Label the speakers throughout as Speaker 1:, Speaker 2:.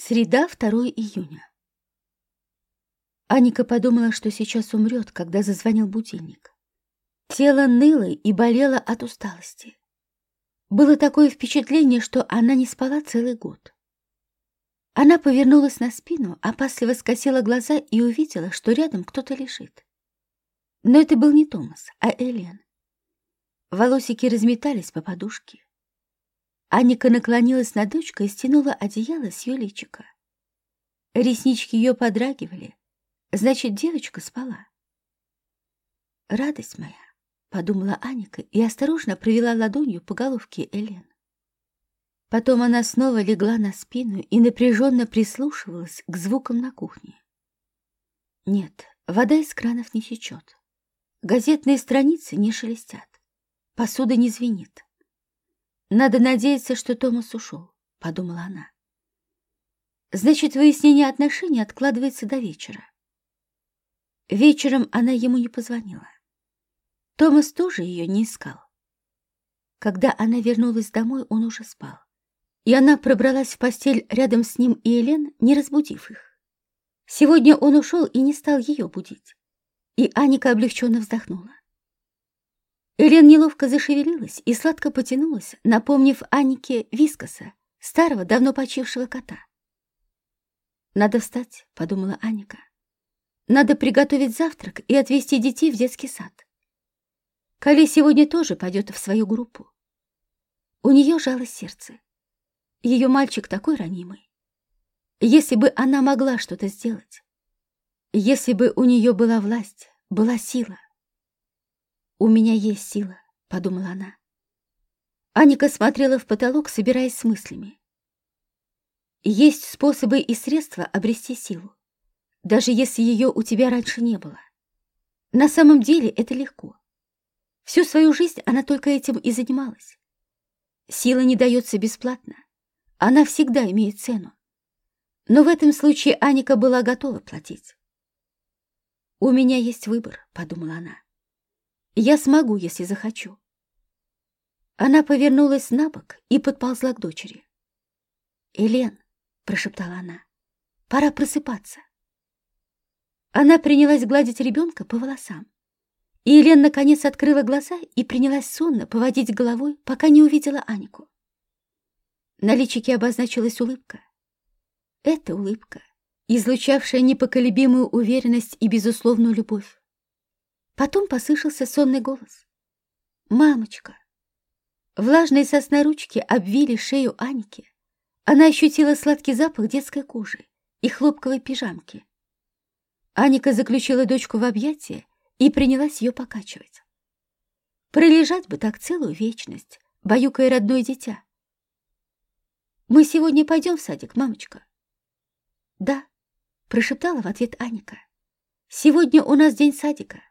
Speaker 1: Среда, 2 июня. Аника подумала, что сейчас умрет, когда зазвонил будильник. Тело ныло и болело от усталости. Было такое впечатление, что она не спала целый год. Она повернулась на спину, опасливо скосила глаза и увидела, что рядом кто-то лежит. Но это был не Томас, а Элен. Волосики разметались по подушке. Аника наклонилась над дочкой и стянула одеяло с ее личика. Реснички ее подрагивали. Значит, девочка спала. «Радость моя», — подумала Аника и осторожно провела ладонью по головке Элен. Потом она снова легла на спину и напряженно прислушивалась к звукам на кухне. Нет, вода из кранов не течет. Газетные страницы не шелестят. Посуда не звенит. «Надо надеяться, что Томас ушел», — подумала она. «Значит, выяснение отношений откладывается до вечера». Вечером она ему не позвонила. Томас тоже ее не искал. Когда она вернулась домой, он уже спал. И она пробралась в постель рядом с ним и Элен, не разбудив их. Сегодня он ушел и не стал ее будить. И Аника облегченно вздохнула. Элен неловко зашевелилась и сладко потянулась, напомнив Анике Вискоса, старого, давно почившего кота. «Надо встать», — подумала Аника. «Надо приготовить завтрак и отвезти детей в детский сад. Кали сегодня тоже пойдет в свою группу. У нее жало сердце. Ее мальчик такой ранимый. Если бы она могла что-то сделать, если бы у нее была власть, была сила, «У меня есть сила», — подумала она. Аника смотрела в потолок, собираясь с мыслями. Есть способы и средства обрести силу, даже если ее у тебя раньше не было. На самом деле это легко. Всю свою жизнь она только этим и занималась. Сила не дается бесплатно. Она всегда имеет цену. Но в этом случае Аника была готова платить. «У меня есть выбор», — подумала она. Я смогу, если захочу. Она повернулась на бок и подползла к дочери. «Элен», — прошептала она, — «пора просыпаться». Она принялась гладить ребенка по волосам. И Елен наконец открыла глаза и принялась сонно поводить головой, пока не увидела Анику. На личике обозначилась улыбка. Эта улыбка, излучавшая непоколебимую уверенность и безусловную любовь. Потом послышался сонный голос. «Мамочка!» Влажные сосна ручки обвили шею Аньки. Она ощутила сладкий запах детской кожи и хлопковой пижамки. Аника заключила дочку в объятия и принялась ее покачивать. Пролежать бы так целую вечность, баюкая родное дитя. «Мы сегодня пойдем в садик, мамочка?» «Да», — прошептала в ответ Аника. «Сегодня у нас день садика.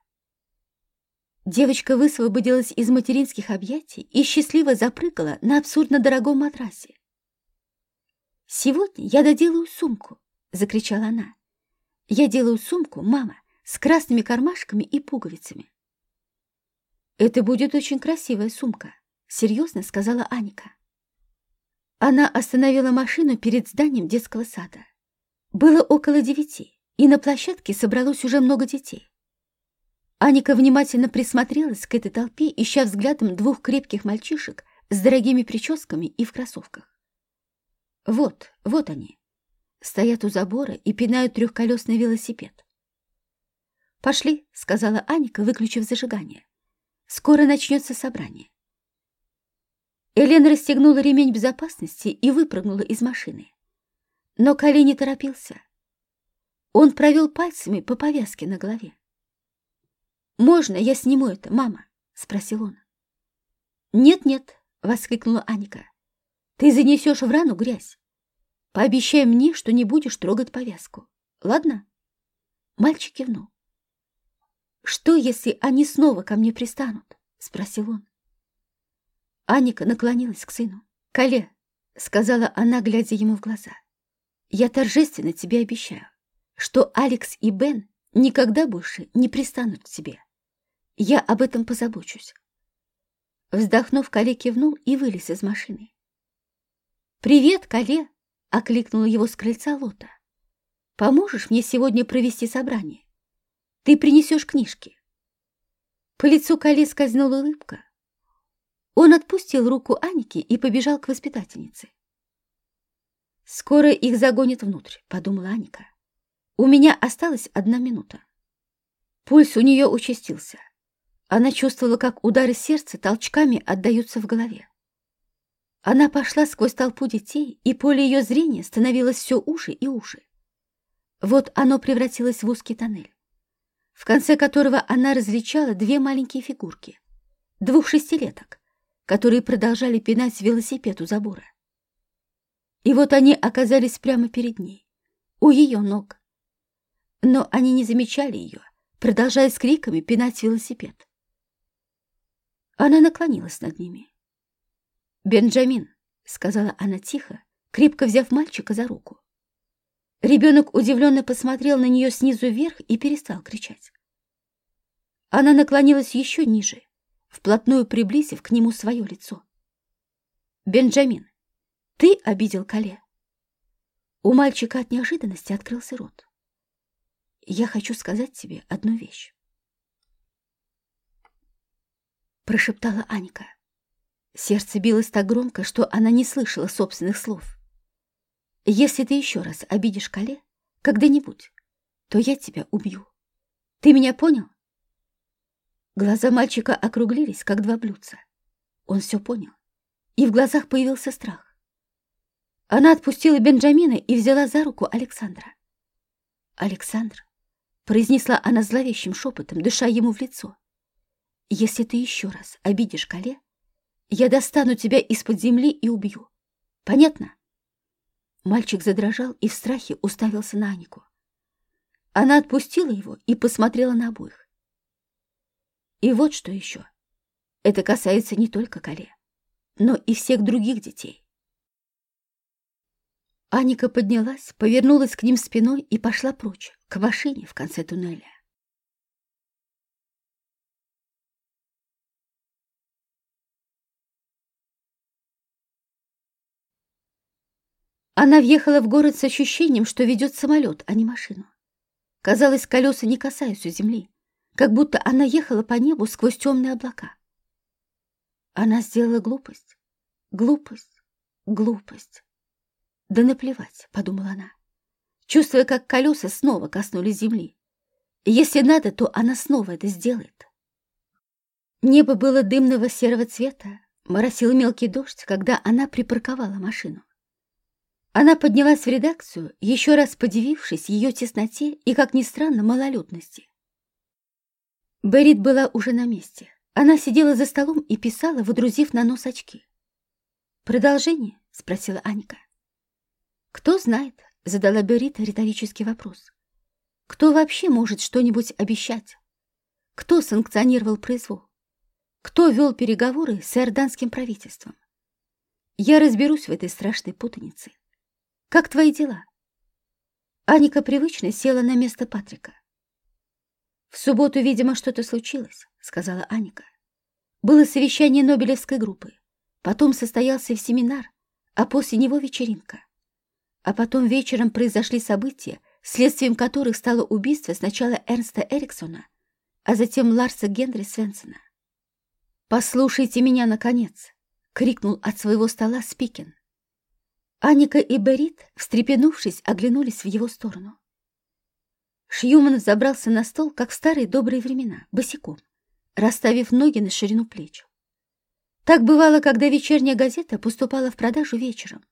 Speaker 1: Девочка высвободилась из материнских объятий и счастливо запрыгала на абсурдно дорогом матрасе. «Сегодня я доделаю сумку!» — закричала она. «Я делаю сумку, мама, с красными кармашками и пуговицами». «Это будет очень красивая сумка», — серьезно сказала Аника. Она остановила машину перед зданием детского сада. Было около девяти, и на площадке собралось уже много детей. Аника внимательно присмотрелась к этой толпе, ища взглядом двух крепких мальчишек с дорогими прическами и в кроссовках. Вот, вот они. Стоят у забора и пинают трехколесный велосипед. «Пошли», — сказала Аника, выключив зажигание. «Скоро начнется собрание». Элена расстегнула ремень безопасности и выпрыгнула из машины. Но Кали не торопился. Он провел пальцами по повязке на голове. «Можно я сниму это, мама?» — спросил он. «Нет-нет», — воскликнула Аника. «Ты занесешь в рану грязь. Пообещай мне, что не будешь трогать повязку. Ладно?» Мальчик кивнул. «Что, если они снова ко мне пристанут?» — спросил он. Аника наклонилась к сыну. «Кале», — сказала она, глядя ему в глаза, — «я торжественно тебе обещаю, что Алекс и Бен никогда больше не пристанут к тебе. Я об этом позабочусь. Вздохнув, Кале кивнул и вылез из машины. «Привет, Кале!» — окликнула его с крыльца Лота. «Поможешь мне сегодня провести собрание? Ты принесешь книжки». По лицу Кале скользнула улыбка. Он отпустил руку Аники и побежал к воспитательнице. «Скоро их загонят внутрь», — подумала Аника. «У меня осталась одна минута». Пульс у нее участился. Она чувствовала, как удары сердца толчками отдаются в голове. Она пошла сквозь толпу детей, и поле ее зрения становилось все уже и уже. Вот оно превратилось в узкий тоннель, в конце которого она различала две маленькие фигурки, двух шестилеток, которые продолжали пинать велосипед у забора. И вот они оказались прямо перед ней, у ее ног. Но они не замечали ее, продолжая с криками пинать велосипед. Она наклонилась над ними. «Бенджамин», — сказала она тихо, крепко взяв мальчика за руку. Ребенок удивленно посмотрел на нее снизу вверх и перестал кричать. Она наклонилась еще ниже, вплотную приблизив к нему свое лицо. «Бенджамин, ты обидел Кале?» У мальчика от неожиданности открылся рот. Я хочу сказать тебе одну вещь. Прошептала Аника. Сердце билось так громко, что она не слышала собственных слов. Если ты еще раз обидишь Кале когда-нибудь, то я тебя убью. Ты меня понял? Глаза мальчика округлились, как два блюдца. Он все понял, и в глазах появился страх. Она отпустила Бенджамина и взяла за руку Александра. Александр, произнесла она зловещим шепотом, дыша ему в лицо. «Если ты еще раз обидишь Кале, я достану тебя из-под земли и убью. Понятно?» Мальчик задрожал и в страхе уставился на Анику. Она отпустила его и посмотрела на обоих. И вот что еще. Это касается не только Кале, но и всех других детей. Аника поднялась, повернулась к ним спиной и пошла прочь, к машине в конце туннеля. Она въехала в город с ощущением, что ведет самолет, а не машину. Казалось, колеса не касаются земли, как будто она ехала по небу сквозь темные облака. Она сделала глупость, глупость, глупость. «Да наплевать», — подумала она, чувствуя, как колеса снова коснулись земли. Если надо, то она снова это сделает. Небо было дымного серого цвета, моросил мелкий дождь, когда она припарковала машину. Она поднялась в редакцию, еще раз подивившись ее тесноте и, как ни странно, малолюдности. Берит была уже на месте. Она сидела за столом и писала, выдрузив на нос очки. «Продолжение?» — спросила Анька. «Кто знает?» — задала Берита риторический вопрос. «Кто вообще может что-нибудь обещать? Кто санкционировал произвол? Кто вел переговоры с иорданским правительством? Я разберусь в этой страшной путанице. Как твои дела?» Аника привычно села на место Патрика. «В субботу, видимо, что-то случилось», — сказала Аника. «Было совещание Нобелевской группы, потом состоялся семинар, а после него вечеринка. А потом вечером произошли события, следствием которых стало убийство сначала Эрнста Эриксона, а затем Ларса Генри Свенсона. «Послушайте меня, наконец!» — крикнул от своего стола Спикин. Аника и Берит, встрепенувшись, оглянулись в его сторону. Шьюман забрался на стол, как в старые добрые времена, босиком, расставив ноги на ширину плеч. Так бывало, когда вечерняя газета поступала в продажу вечером,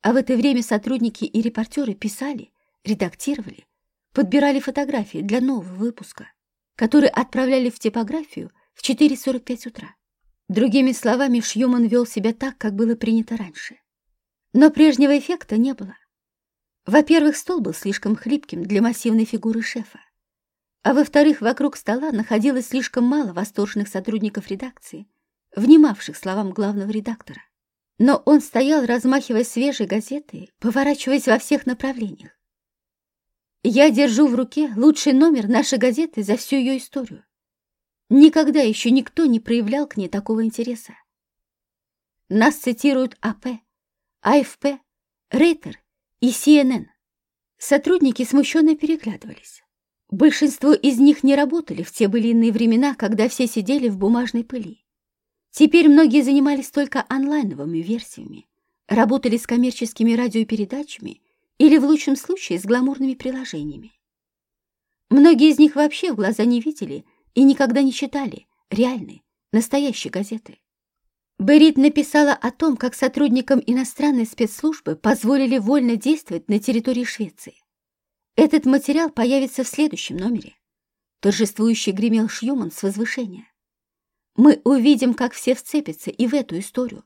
Speaker 1: а в это время сотрудники и репортеры писали, редактировали, подбирали фотографии для нового выпуска, который отправляли в типографию в 4.45 утра. Другими словами, Шьюман вел себя так, как было принято раньше. Но прежнего эффекта не было. Во-первых, стол был слишком хлипким для массивной фигуры шефа. А во-вторых, вокруг стола находилось слишком мало восторженных сотрудников редакции, внимавших словам главного редактора. Но он стоял, размахивая свежей газетой, поворачиваясь во всех направлениях. Я держу в руке лучший номер нашей газеты за всю ее историю. Никогда еще никто не проявлял к ней такого интереса. Нас цитируют АП, АФП, Рейтер и CNN. Сотрудники смущенно переглядывались. Большинство из них не работали в те былинные времена, когда все сидели в бумажной пыли. Теперь многие занимались только онлайновыми версиями, работали с коммерческими радиопередачами или, в лучшем случае, с гламурными приложениями. Многие из них вообще в глаза не видели и никогда не читали реальные, настоящие газеты. Берит написала о том, как сотрудникам иностранной спецслужбы позволили вольно действовать на территории Швеции. Этот материал появится в следующем номере. Торжествующий гремел Шьюман с возвышения. Мы увидим, как все вцепятся и в эту историю.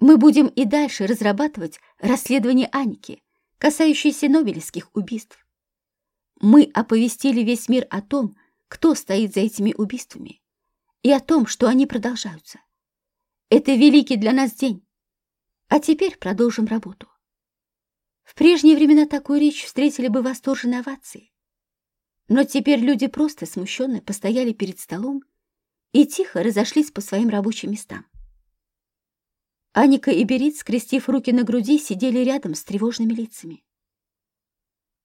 Speaker 1: Мы будем и дальше разрабатывать расследование Аники, касающееся нобелевских убийств. Мы оповестили весь мир о том, кто стоит за этими убийствами, и о том, что они продолжаются. Это великий для нас день. А теперь продолжим работу. В прежние времена такую речь встретили бы восторженные овации. Но теперь люди просто смущенно постояли перед столом и тихо разошлись по своим рабочим местам. Аника и Берит, скрестив руки на груди, сидели рядом с тревожными лицами.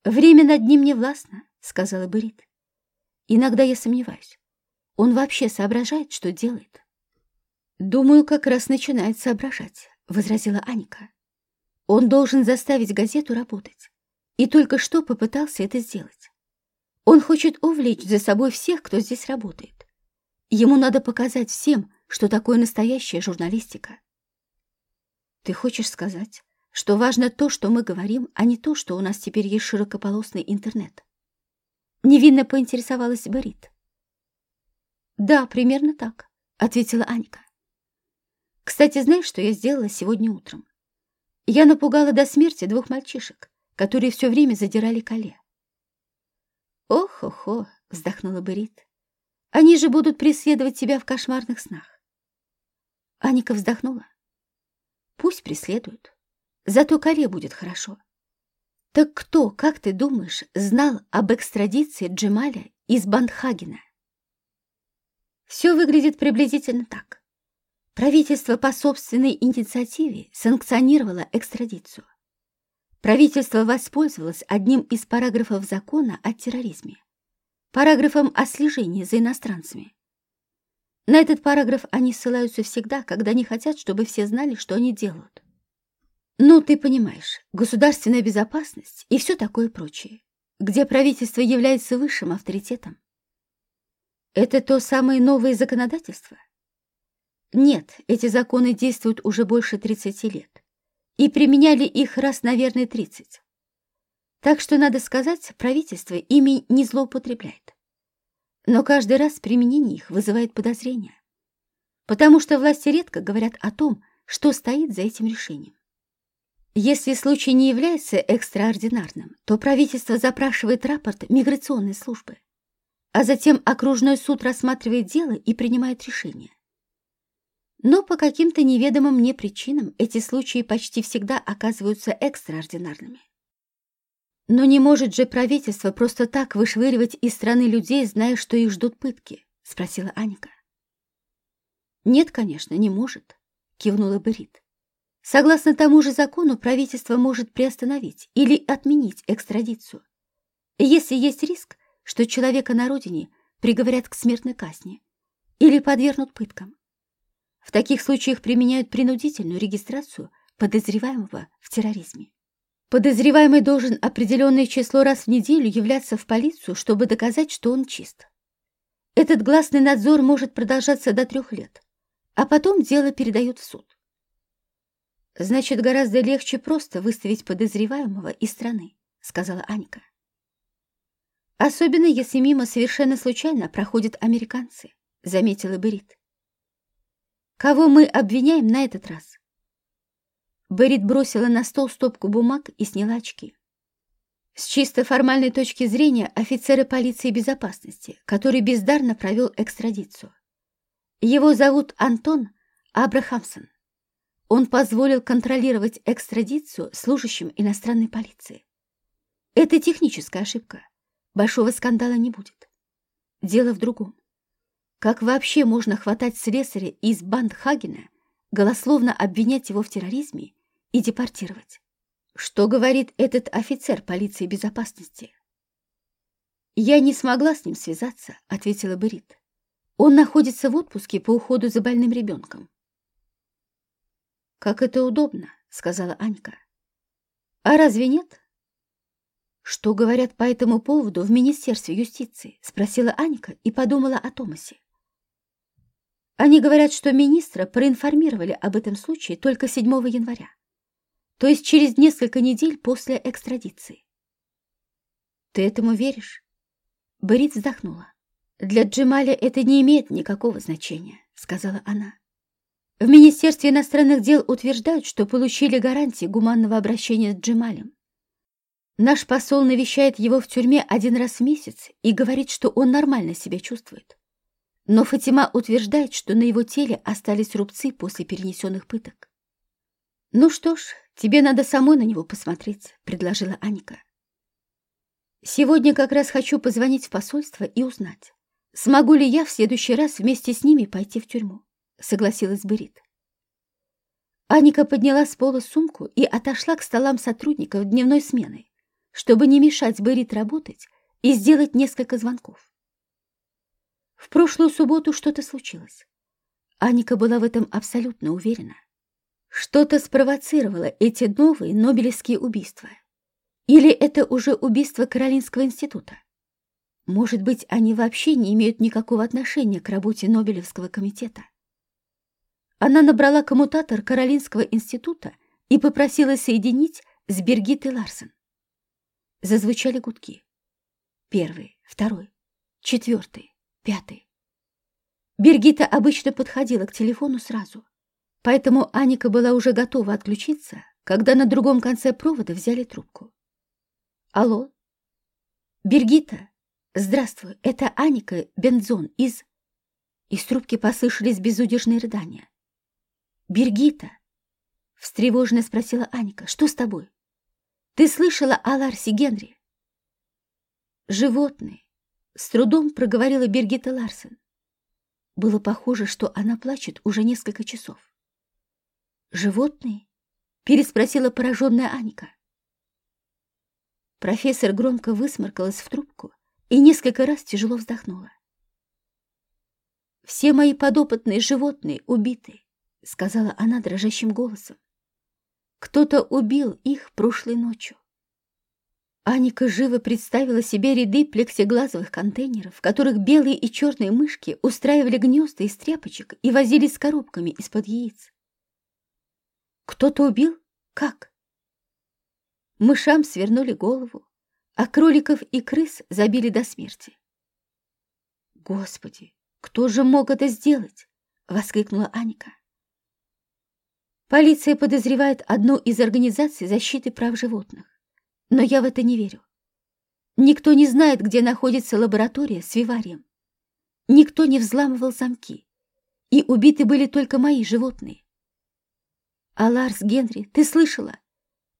Speaker 1: «Время над ним не властно», — сказала Берит. «Иногда я сомневаюсь. Он вообще соображает, что делает?» «Думаю, как раз начинает соображать», — возразила Аника. Он должен заставить газету работать. И только что попытался это сделать. Он хочет увлечь за собой всех, кто здесь работает. Ему надо показать всем, что такое настоящая журналистика. Ты хочешь сказать, что важно то, что мы говорим, а не то, что у нас теперь есть широкополосный интернет? Невинно поинтересовалась Борит. Да, примерно так, ответила Анька. Кстати, знаешь, что я сделала сегодня утром? Я напугала до смерти двух мальчишек, которые все время задирали коле. «Ох-хо-хо!» — вздохнула Берит. «Они же будут преследовать тебя в кошмарных снах». Аника вздохнула. «Пусть преследуют. Зато коле будет хорошо». «Так кто, как ты думаешь, знал об экстрадиции Джемаля из Бандхагена?» Все выглядит приблизительно так. Правительство по собственной инициативе санкционировало экстрадицию. Правительство воспользовалось одним из параграфов закона о терроризме, параграфом о слежении за иностранцами. На этот параграф они ссылаются всегда, когда не хотят, чтобы все знали, что они делают. Ну, ты понимаешь, государственная безопасность и все такое прочее, где правительство является высшим авторитетом. Это то самое новое законодательство — нет, эти законы действуют уже больше 30 лет. И применяли их раз, наверное, 30. Так что, надо сказать, правительство ими не злоупотребляет. Но каждый раз применение их вызывает подозрения. Потому что власти редко говорят о том, что стоит за этим решением. Если случай не является экстраординарным, то правительство запрашивает рапорт миграционной службы, а затем окружной суд рассматривает дело и принимает решение. Но по каким-то неведомым мне причинам эти случаи почти всегда оказываются экстраординарными. Но не может же правительство просто так вышвыривать из страны людей, зная, что их ждут пытки, спросила Аника. Нет, конечно, не может, кивнула Берит. Согласно тому же закону, правительство может приостановить или отменить экстрадицию, если есть риск, что человека на родине приговорят к смертной казни или подвергнут пыткам. В таких случаях применяют принудительную регистрацию подозреваемого в терроризме. Подозреваемый должен определенное число раз в неделю являться в полицию, чтобы доказать, что он чист. Этот гласный надзор может продолжаться до трех лет, а потом дело передают в суд. «Значит, гораздо легче просто выставить подозреваемого из страны», — сказала Анька. «Особенно, если мимо совершенно случайно проходят американцы», — заметила Берит. Кого мы обвиняем на этот раз? Берит бросила на стол стопку бумаг и сняла очки. С чисто формальной точки зрения офицера полиции безопасности, который бездарно провел экстрадицию. Его зовут Антон Абрахамсон. Он позволил контролировать экстрадицию служащим иностранной полиции. Это техническая ошибка. Большого скандала не будет. Дело в другом. Как вообще можно хватать слесаря из Бандхагена, голословно обвинять его в терроризме и депортировать? Что говорит этот офицер полиции безопасности? Я не смогла с ним связаться, ответила Берит. Он находится в отпуске по уходу за больным ребенком. Как это удобно, сказала Анька. А разве нет? Что говорят по этому поводу в Министерстве юстиции? Спросила Анька и подумала о Томасе. Они говорят, что министра проинформировали об этом случае только 7 января, то есть через несколько недель после экстрадиции. Ты этому веришь? Борит вздохнула. Для Джемаля это не имеет никакого значения, сказала она. В Министерстве иностранных дел утверждают, что получили гарантии гуманного обращения с Джемалем. Наш посол навещает его в тюрьме один раз в месяц и говорит, что он нормально себя чувствует. Но Фатима утверждает, что на его теле остались рубцы после перенесенных пыток. «Ну что ж, тебе надо самой на него посмотреть», — предложила Аника. «Сегодня как раз хочу позвонить в посольство и узнать, смогу ли я в следующий раз вместе с ними пойти в тюрьму», — согласилась Берит. Аника подняла с пола сумку и отошла к столам сотрудников дневной смены чтобы не мешать Берит работать и сделать несколько звонков. В прошлую субботу что-то случилось. Аника была в этом абсолютно уверена. Что-то спровоцировало эти новые Нобелевские убийства. Или это уже убийство Каролинского института? Может быть, они вообще не имеют никакого отношения к работе Нобелевского комитета? Она набрала коммутатор Каролинского института и попросила соединить с Бергитой Ларсен. Зазвучали гудки. Первый, второй, четвертый, пятый. Бергита обычно подходила к телефону сразу, поэтому Аника была уже готова отключиться, когда на другом конце провода взяли трубку. «Алло? Бергита? Здравствуй, это Аника Бензон из...» Из трубки послышались безудержные рыдания. «Бергита?» — встревоженно спросила Аника. «Что с тобой?» Ты слышала о Ларсе Генри? Животные. С трудом проговорила Бергита Ларсен. Было похоже, что она плачет уже несколько часов. «Животные?» — переспросила пораженная Аника. Профессор громко высморкалась в трубку и несколько раз тяжело вздохнула. «Все мои подопытные животные убиты», — сказала она дрожащим голосом. Кто-то убил их прошлой ночью. Аника живо представила себе ряды плексиглазовых контейнеров, в которых белые и черные мышки устраивали гнезда из тряпочек и возились с коробками из-под яиц. Кто-то убил? Как? Мышам свернули голову, а кроликов и крыс забили до смерти. «Господи, кто же мог это сделать?» — воскликнула Аника. Полиция подозревает одну из организаций защиты прав животных. Но я в это не верю. Никто не знает, где находится лаборатория с виварием. Никто не взламывал замки. И убиты были только мои животные. А Ларс Генри, ты слышала?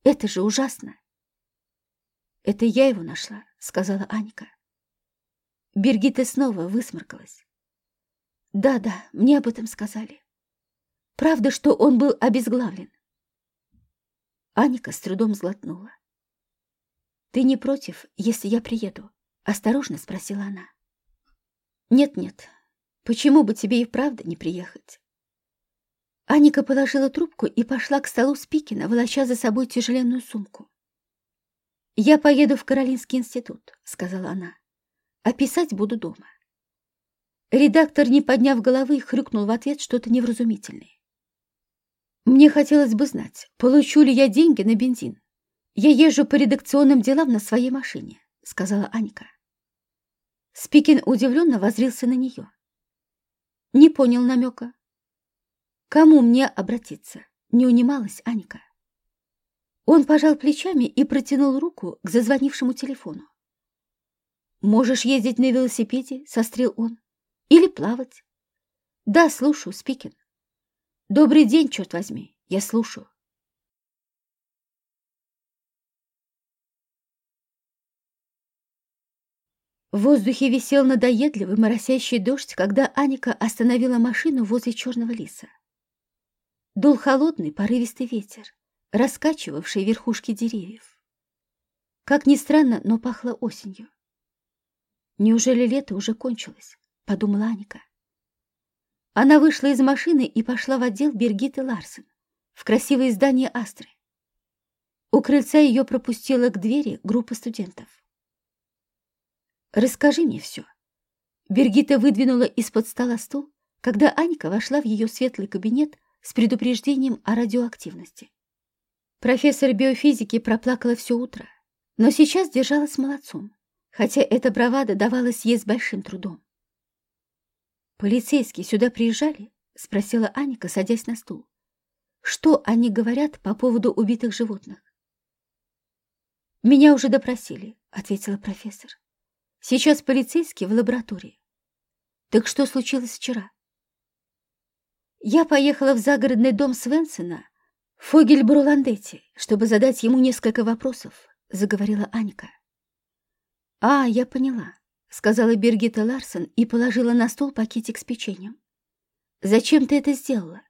Speaker 1: Это же ужасно. Это я его нашла, сказала Анька. Бергита снова высморкалась. Да-да, мне об этом сказали. Правда, что он был обезглавлен?» Аника с трудом сглотнула. «Ты не против, если я приеду?» — осторожно спросила она. «Нет-нет, почему бы тебе и правда не приехать?» Аника положила трубку и пошла к столу Спикина, волоча за собой тяжеленную сумку. «Я поеду в Каролинский институт», — сказала она. «А писать буду дома». Редактор, не подняв головы, хрюкнул в ответ что-то невразумительное. Мне хотелось бы знать, получу ли я деньги на бензин. Я езжу по редакционным делам на своей машине, сказала Анька. Спикин удивленно возрился на нее. Не понял намека. Кому мне обратиться? Не унималась Анька. Он пожал плечами и протянул руку к зазвонившему телефону. «Можешь ездить на велосипеде?» — сострил он. «Или плавать?» «Да, слушаю, Спикин». Добрый день, черт возьми, я слушаю. В воздухе висел надоедливый моросящий дождь, когда Аника остановила машину возле черного лиса. Дул холодный порывистый ветер, раскачивавшей верхушки деревьев. Как ни странно, но пахло осенью. «Неужели лето уже кончилось?» — подумала Аника. Она вышла из машины и пошла в отдел Бергиты Ларсен, в красивое здание Астры. У крыльца ее пропустила к двери группа студентов. «Расскажи мне все». Бергита выдвинула из-под стола стул, когда Анька вошла в ее светлый кабинет с предупреждением о радиоактивности. Профессор биофизики проплакала все утро, но сейчас держалась молодцом, хотя эта бравада давалась ей с большим трудом. «Полицейские сюда приезжали?» — спросила Аника, садясь на стул. «Что они говорят по поводу убитых животных?» «Меня уже допросили», — ответила профессор. «Сейчас полицейские в лаборатории». «Так что случилось вчера?» Я поехала в загородный дом Свенсона, Фогель Бруландетти, чтобы задать ему несколько вопросов, заговорила Анька. А, я поняла, сказала Бергита Ларсон и положила на стол пакетик с печеньем. Зачем ты это сделала?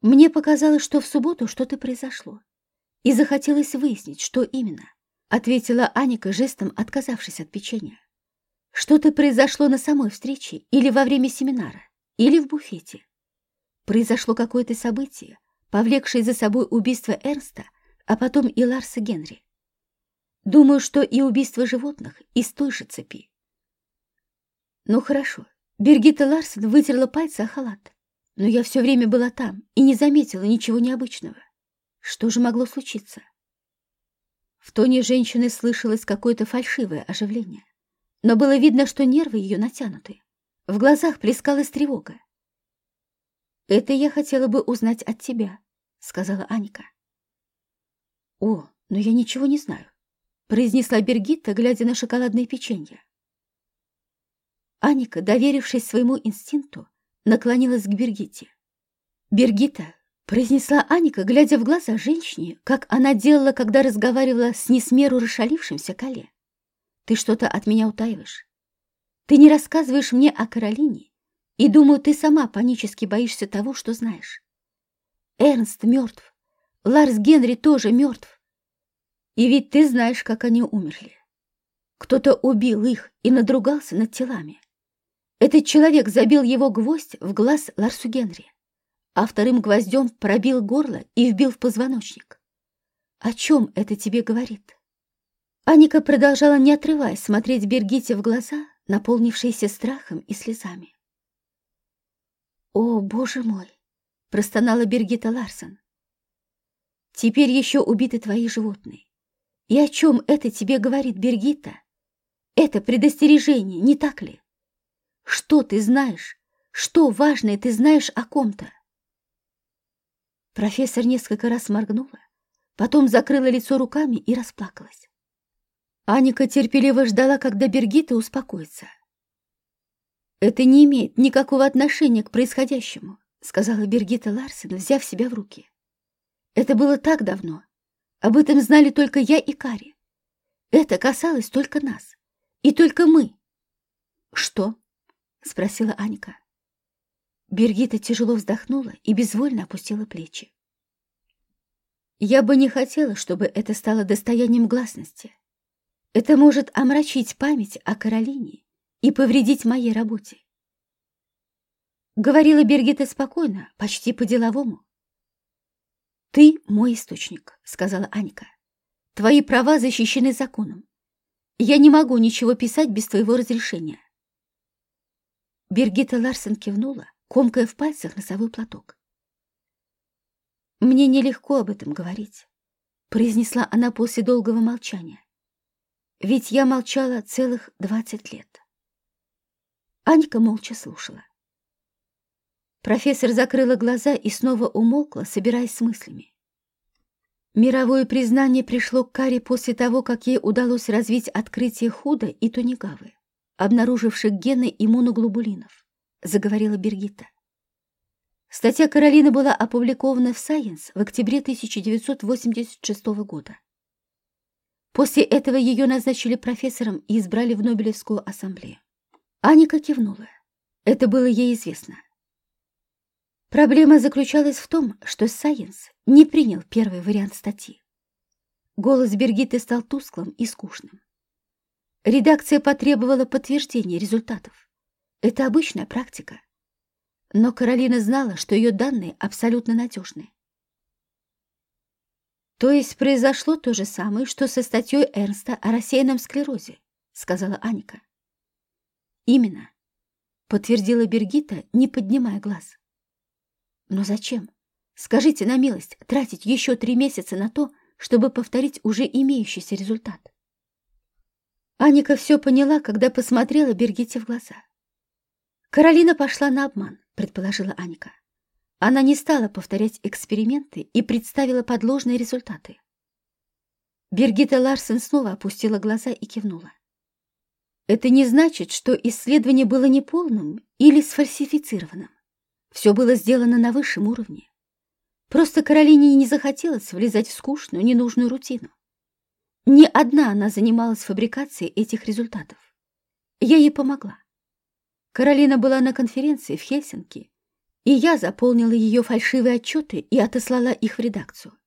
Speaker 1: Мне показалось, что в субботу что-то произошло, и захотелось выяснить, что именно, ответила Аника жестом, отказавшись от печенья. Что-то произошло на самой встрече или во время семинара или в буфете. Произошло какое-то событие, повлекшее за собой убийство Эрнста, а потом и Ларса Генри. Думаю, что и убийство животных из той же цепи. Ну хорошо, Бергита Ларсен вытерла пальцы о халат, но я все время была там и не заметила ничего необычного. Что же могло случиться? В тоне женщины слышалось какое-то фальшивое оживление, но было видно, что нервы ее натянуты. В глазах плескалась тревога. «Это я хотела бы узнать от тебя», — сказала Аника. «О, но я ничего не знаю», — произнесла Бергитта, глядя на шоколадное печенье. Аника, доверившись своему инстинкту, наклонилась к Бергите. «Бергита», — произнесла Аника, глядя в глаза женщине, как она делала, когда разговаривала с несмеру расшалившимся Кале. «Ты что-то от меня утаиваешь. Ты не рассказываешь мне о Каролине, и, думаю, ты сама панически боишься того, что знаешь. Эрнст мертв, Ларс Генри тоже мертв. И ведь ты знаешь, как они умерли. Кто-то убил их и надругался над телами. Этот человек забил его гвоздь в глаз Ларсу Генри, а вторым гвоздем пробил горло и вбил в позвоночник. О чем это тебе говорит? Аника продолжала, не отрываясь, смотреть Бергите в глаза, наполнившиеся страхом и слезами. «О, боже мой!» — простонала Бергита Ларсон. «Теперь еще убиты твои животные. И о чем это тебе говорит Бергита? Это предостережение, не так ли? Что ты знаешь? Что важное ты знаешь о ком-то?» Профессор несколько раз моргнула, потом закрыла лицо руками и расплакалась. Аника терпеливо ждала, когда Бергита успокоится. «Это не имеет никакого отношения к происходящему», сказала Бергита Ларсен, взяв себя в руки. «Это было так давно. Об этом знали только я и Кари. Это касалось только нас. И только мы». «Что?» — спросила Анька. Бергита тяжело вздохнула и безвольно опустила плечи. «Я бы не хотела, чтобы это стало достоянием гласности. Это может омрачить память о Каролине и повредить моей работе. Говорила Бергита спокойно, почти по-деловому. «Ты мой источник», — сказала Анька. «Твои права защищены законом. Я не могу ничего писать без твоего разрешения». Бергита Ларсен кивнула, комкая в пальцах носовой платок. «Мне нелегко об этом говорить», — произнесла она после долгого молчания. Ведь я молчала целых двадцать лет. Анька молча слушала. Профессор закрыла глаза и снова умолкла, собираясь с мыслями. Мировое признание пришло к Каре после того, как ей удалось развить открытие Худа и Тунигавы, обнаруживших гены иммуноглобулинов, заговорила Бергита. Статья Каролины была опубликована в Science в октябре 1986 года. После этого ее назначили профессором и избрали в Нобелевскую ассамблею. Аника кивнула. Это было ей известно. Проблема заключалась в том, что Сайенс не принял первый вариант статьи. Голос Бергиты стал тусклым и скучным. Редакция потребовала подтверждения результатов. Это обычная практика. Но Каролина знала, что ее данные абсолютно надежны. «То есть произошло то же самое, что со статьей Эрнста о рассеянном склерозе», — сказала Аника. «Именно», — подтвердила Бергита, не поднимая глаз. «Но зачем? Скажите на милость, тратить еще три месяца на то, чтобы повторить уже имеющийся результат?» Аника все поняла, когда посмотрела Бергите в глаза. Каролина пошла на обман, предположила Аника. Она не стала повторять эксперименты и представила подложные результаты. Бергита Ларсен снова опустила глаза и кивнула. Это не значит, что исследование было неполным или сфальсифицированным. Все было сделано на высшем уровне. Просто Каролине не захотелось влезать в скучную, ненужную рутину. Не одна она занималась фабрикацией этих результатов. Я ей помогла. Каролина была на конференции в Хельсинки, и я заполнила ее фальшивые отчеты и отослала их в редакцию.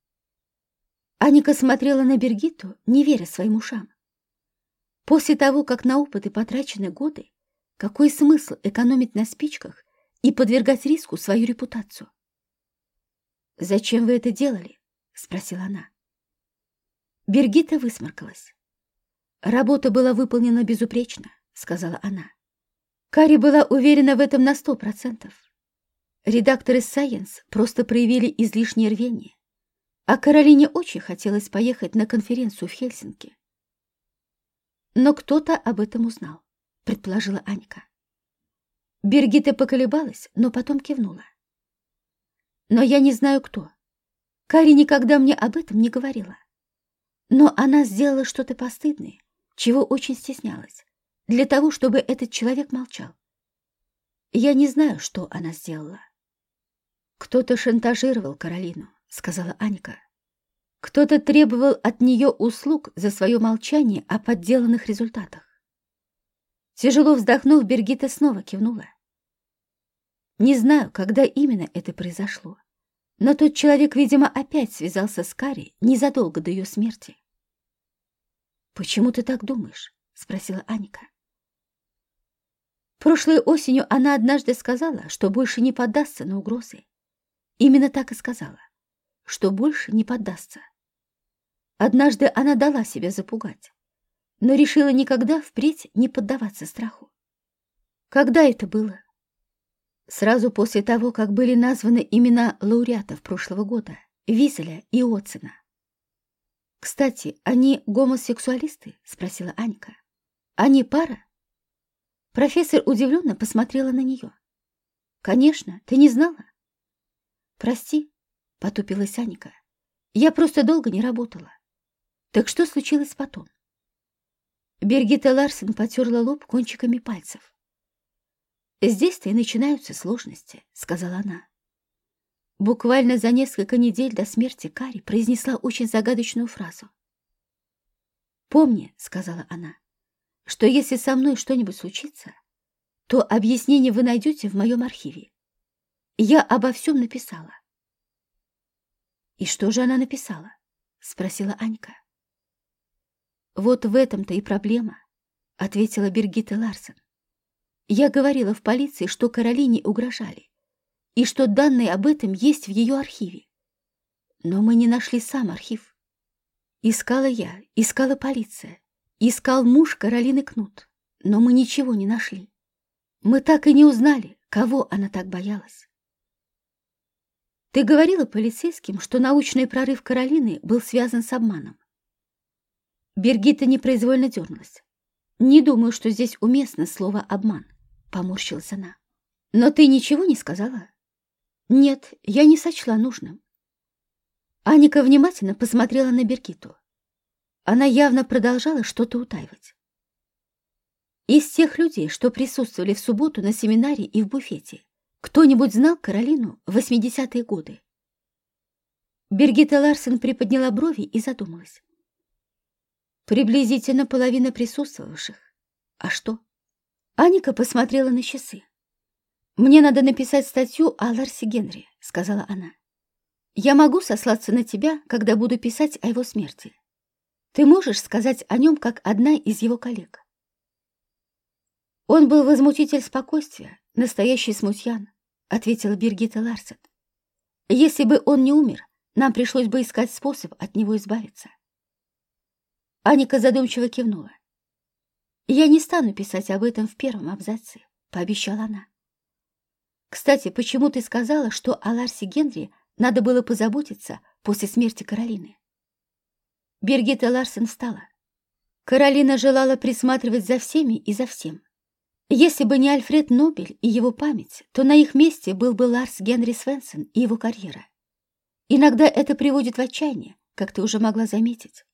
Speaker 1: Аника смотрела на Бергиту, не веря своим ушам. После того, как на опыты потрачены годы, какой смысл экономить на спичках и подвергать риску свою репутацию? «Зачем вы это делали?» — спросила она. Бергита высморкалась. «Работа была выполнена безупречно», — сказала она. Кари была уверена в этом на сто процентов. Редакторы Science просто проявили излишнее рвение, а Каролине очень хотелось поехать на конференцию в Хельсинки. Но кто-то об этом узнал, предположила Анька. Бергита поколебалась, но потом кивнула. Но я не знаю, кто. Кари никогда мне об этом не говорила. Но она сделала что-то постыдное, чего очень стеснялась для того, чтобы этот человек молчал. Я не знаю, что она сделала. Кто-то шантажировал Каролину, сказала Анька. Кто-то требовал от нее услуг за свое молчание о подделанных результатах. Тяжело вздохнув, Бергита снова кивнула. Не знаю, когда именно это произошло, но тот человек, видимо, опять связался с Кари незадолго до ее смерти. «Почему ты так думаешь?» — спросила Аника. Прошлой осенью она однажды сказала, что больше не поддастся на угрозы. Именно так и сказала, что больше не поддастся. Однажды она дала себя запугать, но решила никогда впредь не поддаваться страху. Когда это было? Сразу после того, как были названы имена лауреатов прошлого года, Визеля и Оцина. «Кстати, они гомосексуалисты?» — спросила Анька. «Они пара?» Профессор удивленно посмотрела на нее. «Конечно, ты не знала?» «Прости», — потупилась Аника. «Я просто долго не работала. Так что случилось потом?» Бергита Ларсен потерла лоб кончиками пальцев. «Здесь-то и начинаются сложности», — сказала она. Буквально за несколько недель до смерти Кари произнесла очень загадочную фразу. «Помни», — сказала она, что если со мной что-нибудь случится, то объяснение вы найдете в моем архиве. Я обо всем написала. «И что же она написала?» — спросила Анька. «Вот в этом-то и проблема», — ответила Бергита Ларсен. «Я говорила в полиции, что Каролине угрожали, и что данные об этом есть в ее архиве. Но мы не нашли сам архив. Искала я, искала полиция, Искал муж Каролины Кнут, но мы ничего не нашли. Мы так и не узнали, кого она так боялась. Ты говорила полицейским, что научный прорыв Каролины был связан с обманом. Бергита непроизвольно дернулась. Не думаю, что здесь уместно слово «обман», — поморщилась она. Но ты ничего не сказала? Нет, я не сочла нужным. Аника внимательно посмотрела на Бергиту. Она явно продолжала что-то утаивать. Из тех людей, что присутствовали в субботу на семинаре и в буфете, кто-нибудь знал Каролину в 80-е годы? Бергита Ларсен приподняла брови и задумалась. Приблизительно половина присутствовавших. А что? Аника посмотрела на часы. «Мне надо написать статью о Ларсе Генри», — сказала она. «Я могу сослаться на тебя, когда буду писать о его смерти. Ты можешь сказать о нем, как одна из его коллег». «Он был возмутитель спокойствия, настоящий смутьян», — ответила Биргита Ларсет. «Если бы он не умер, нам пришлось бы искать способ от него избавиться». Аника задумчиво кивнула. «Я не стану писать об этом в первом абзаце», — пообещала она. «Кстати, почему ты сказала, что о Ларсе Генри надо было позаботиться после смерти Каролины?» Бергита Ларсен встала. Каролина желала присматривать за всеми и за всем. Если бы не Альфред Нобель и его память, то на их месте был бы Ларс Генри Свенсон и его карьера. Иногда это приводит в отчаяние, как ты уже могла заметить.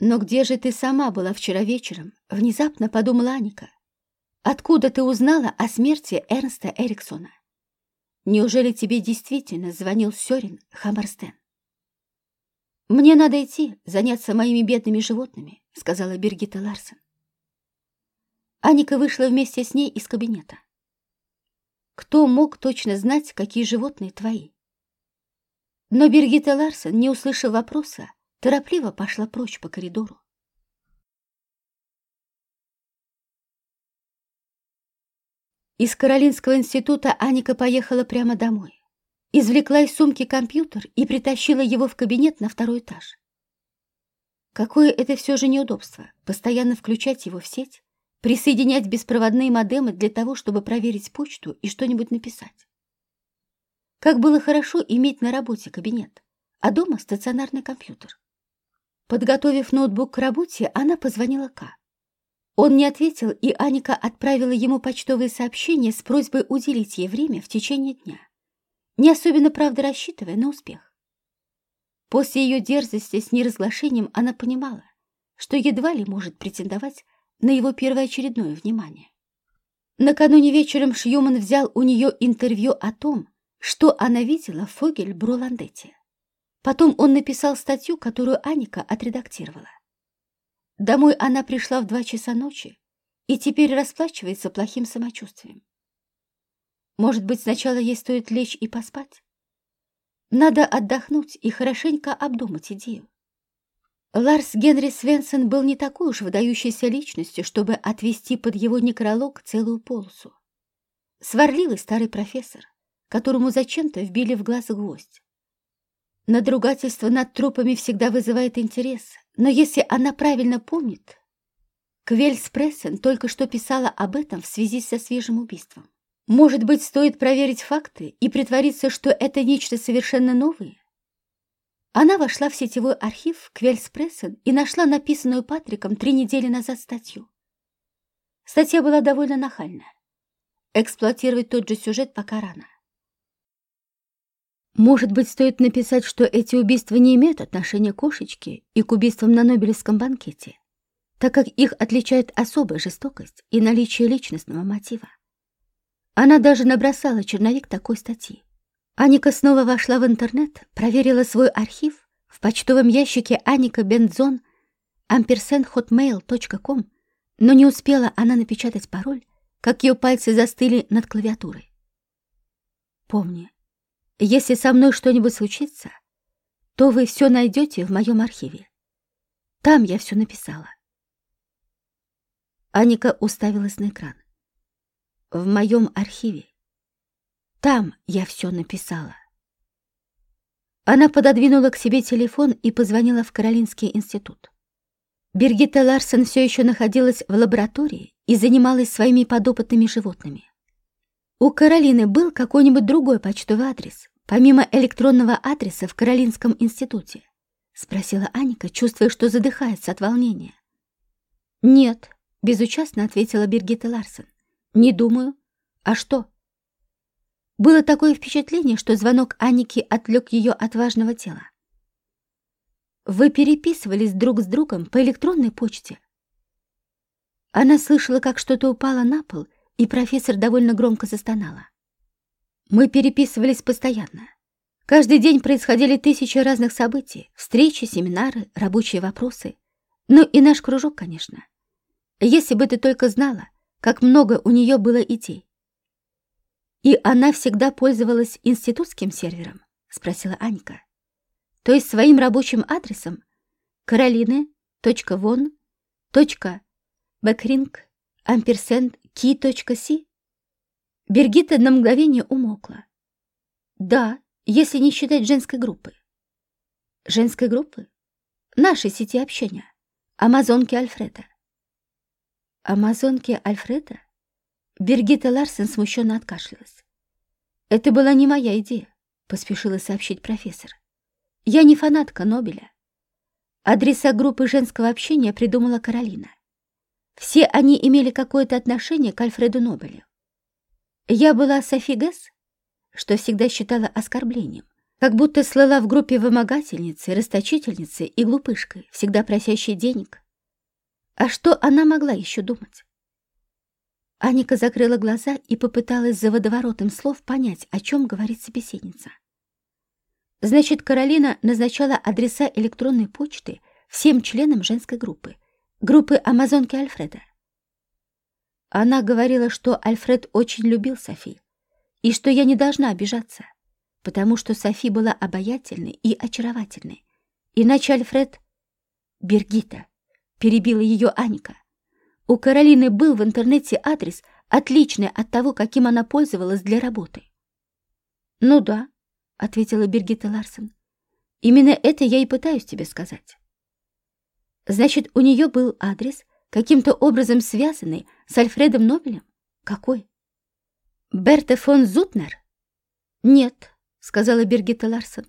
Speaker 1: «Но где же ты сама была вчера вечером?» — внезапно подумала Аника. «Откуда ты узнала о смерти Эрнста Эриксона? Неужели тебе действительно звонил Сёрин Хаммерстен?» «Мне надо идти, заняться моими бедными животными», — сказала Бергита Ларсен. Аника вышла вместе с ней из кабинета. Кто мог точно знать, какие животные твои? Но Бергита Ларсен, не услышав вопроса, торопливо пошла прочь по коридору. Из Каролинского института Аника поехала прямо домой. Извлекла из сумки компьютер и притащила его в кабинет на второй этаж. Какое это все же неудобство, постоянно включать его в сеть, присоединять беспроводные модемы для того, чтобы проверить почту и что-нибудь написать. Как было хорошо иметь на работе кабинет, а дома стационарный компьютер. Подготовив ноутбук к работе, она позвонила К. Он не ответил, и Аника отправила ему почтовые сообщения с просьбой уделить ей время в течение дня, не особенно, правда, рассчитывая на успех. После ее дерзости с неразглашением она понимала, что едва ли может претендовать на его первоочередное внимание. Накануне вечером Шьюман взял у нее интервью о том, что она видела в Фогель Броландете. Потом он написал статью, которую Аника отредактировала. Домой она пришла в два часа ночи и теперь расплачивается плохим самочувствием. Может быть, сначала ей стоит лечь и поспать? Надо отдохнуть и хорошенько обдумать идею. Ларс Генри Свенсон был не такой уж выдающейся личностью, чтобы отвести под его некролог целую полосу. Сварливый старый профессор, которому зачем-то вбили в глаз гвоздь. Надругательство над трупами всегда вызывает интерес, но если она правильно помнит, Квельс Прессен только что писала об этом в связи со свежим убийством. Может быть, стоит проверить факты и притвориться, что это нечто совершенно новое? Она вошла в сетевой архив Квельс Прессен и нашла написанную Патриком три недели назад статью. Статья была довольно нахальная. Эксплуатировать тот же сюжет пока рано. Может быть, стоит написать, что эти убийства не имеют отношения к кошечке и к убийствам на Нобелевском банкете, так как их отличает особая жестокость и наличие личностного мотива. Она даже набросала черновик такой статьи. Аника снова вошла в интернет, проверила свой архив в почтовом ящике Аника Бензон ampersandhotmail.com, но не успела она напечатать пароль, как ее пальцы застыли над клавиатурой. Помни, если со мной что-нибудь случится, то вы все найдете в моем архиве. Там я все написала. Аника уставилась на экран. В моем архиве. Там я все написала. Она пододвинула к себе телефон и позвонила в Каролинский институт. Бергита Ларсен все еще находилась в лаборатории и занималась своими подопытными животными. У Каролины был какой-нибудь другой почтовый адрес, помимо электронного адреса в Каролинском институте? Спросила Аника, чувствуя, что задыхается от волнения. Нет, безучастно ответила Бергита Ларсен. Не думаю. А что? Было такое впечатление, что звонок Аники отвлек ее от важного тела. Вы переписывались друг с другом по электронной почте? Она слышала, как что-то упало на пол и профессор довольно громко застонала. Мы переписывались постоянно. Каждый день происходили тысячи разных событий, встречи, семинары, рабочие вопросы. Ну и наш кружок, конечно. Если бы ты только знала, как много у нее было идей. И она всегда пользовалась институтским сервером? Спросила Анька. То есть своим рабочим адресом? Каролины.вон.бэкринг амперсенд ки.си? Бергита на мгновение умолкла. Да, если не считать женской группы. Женской группы? Нашей сети общения. Амазонки Альфреда. Амазонки Альфреда? Бергита Ларсен смущенно откашлялась. «Это была не моя идея», — поспешила сообщить профессор. «Я не фанатка Нобеля. Адреса группы женского общения придумала Каролина. Все они имели какое-то отношение к Альфреду Нобелю. Я была Софи Гесс, что всегда считала оскорблением, как будто слыла в группе вымогательницы, расточительницы и глупышкой, всегда просящей денег. А что она могла еще думать? Аника закрыла глаза и попыталась за водоворотом слов понять, о чем говорит собеседница. Значит, Каролина назначала адреса электронной почты всем членам женской группы, группы Амазонки Альфреда. Она говорила, что Альфред очень любил Софи, и что я не должна обижаться, потому что Софи была обаятельной и очаровательной. Иначе Альфред... Бергита, перебила ее Аника. У Каролины был в интернете адрес, отличный от того, каким она пользовалась для работы. «Ну да», — ответила Бергита Ларсен. «Именно это я и пытаюсь тебе сказать». «Значит, у нее был адрес, каким-то образом связанный с Альфредом Нобелем? Какой?» «Берта фон Зутнер?» «Нет», — сказала Бергита Ларсен.